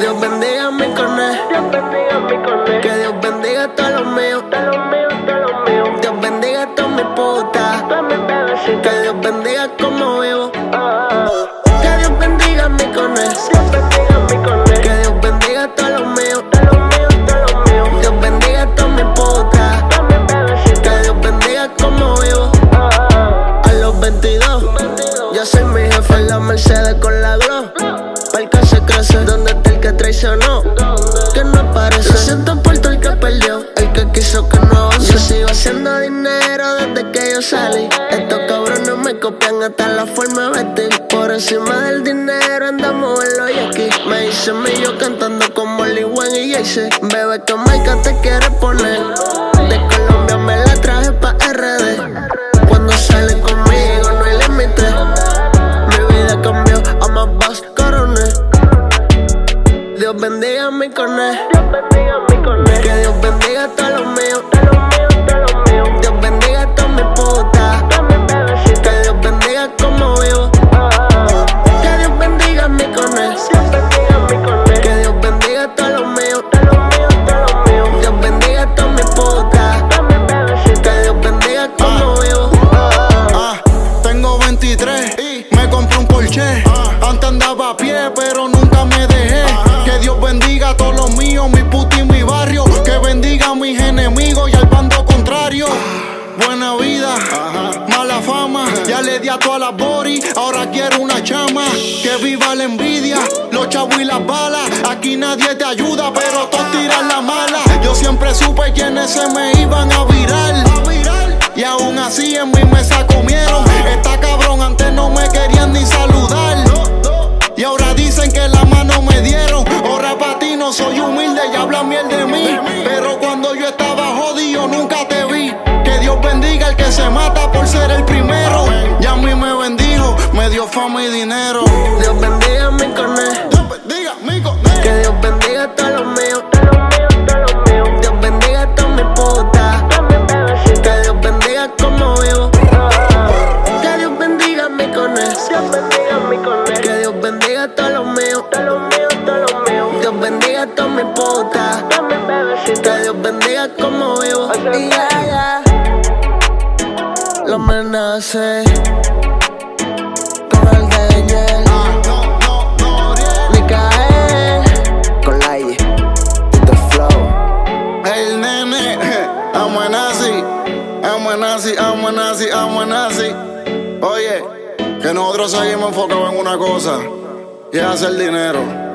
Dios bendiga mi cornet. Mi cornet. Que Dios bendiga a todos los míos. Dios bendiga a todos mis putas. Que Dios bendiga como yo yo. Estos cabrones me copian hasta la forma de vestir. Por encima del dinero andamos en los aquí. Me hice millo cantando como Lee Wan y Jay Bebé, que marca te quiere poner? De Colombia me la traje pa' RD. Cuando sale conmigo no hay límite. Mi vida cambió a más bass. Dios bendiga a mi coné. A body, ahora quiero una chama. Que viva la envidia, los chavos y las balas. Aquí nadie te ayuda, pero todos tiran la mala. Yo siempre supe quiénes se me iban a virar. Y aún así en mi mesa comieron. Esta cabrón antes no me querían ni saludar. Y ahora dicen que la mano me dieron. Ahora para ti no soy humilde y hablan miel de mí. Pero cuando yo estaba jodido nunca te fama y dinero. Dios bendiga a mi coné. Dios bendiga, mico. Que Dios bendiga a todos los míos. Dios bendiga a todos mis putas. Que Dios bendiga como vivo. Que Dios bendiga a mi coné. Que Dios bendiga a todos los míos. Dios bendiga a todos mis putas. Que Dios bendiga como vivo. Y ya, ya. Lo amenacé amo a nazi, amo a nazi, amo a nazi, amo a nazi. Oye, que nosotros seguimos enfocados en una cosa y es hacer dinero.